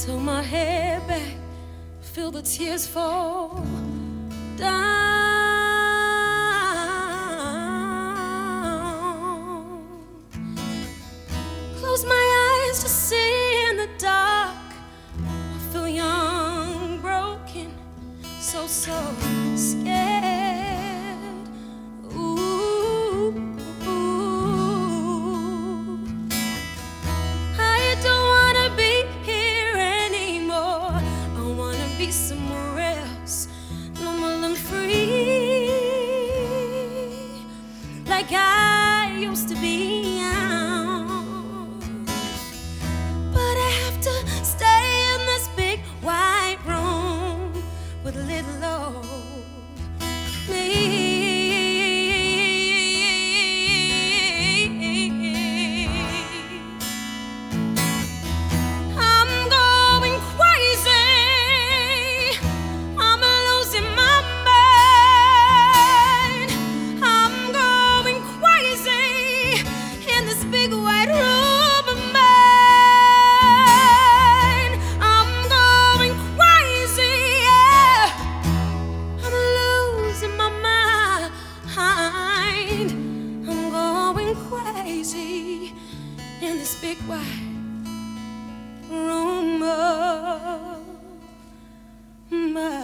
till my head back, feel the tears fall down. Close my eyes to see in the dark. I feel young, broken, so so big white room of mine.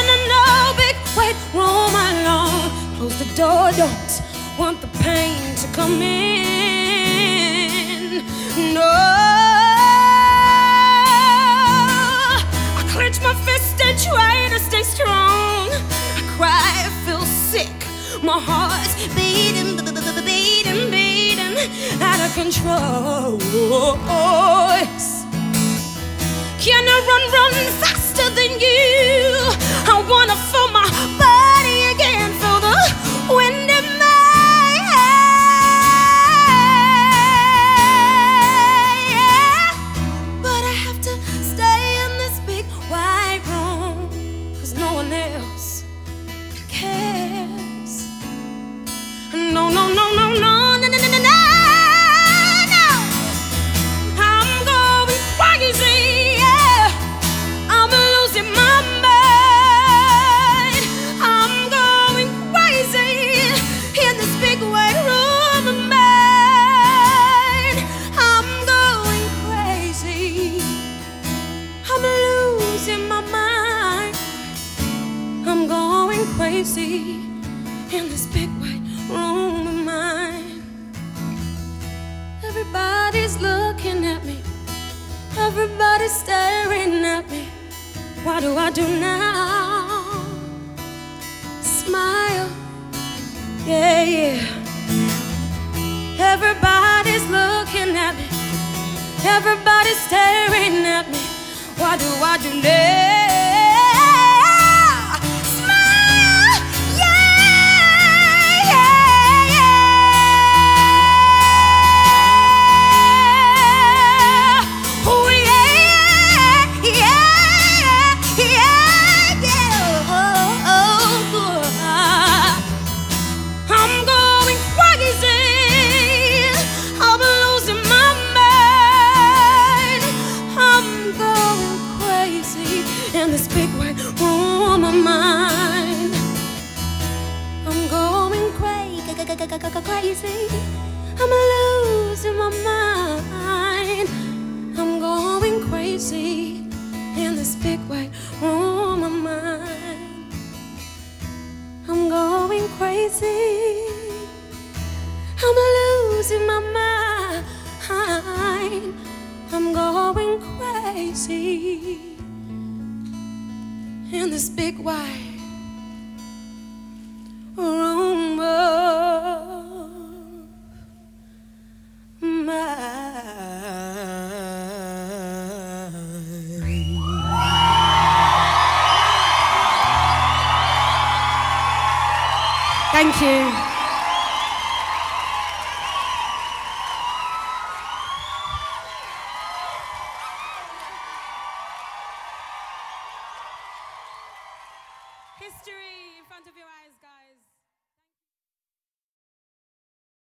In big white room alone. Close the door, don't want the pain to come in. No. I clench my fist and try to stay strong. I cry, I feel sick. My heart's beating, beating, beating out of control. Can I run, run faster crazy in this big white room Everybody's looking at me. Everybody's staring at me. What do I do now? Smile. Yeah, yeah. Everybody's looking at me. Everybody's staring at me. What do I do now? Crazy. I'm losing my mind. I'm going crazy in this big white room of mine. I'm going crazy. I'm losing my mind. I'm going crazy in this big white Thank you. History in front of your eyes, guys.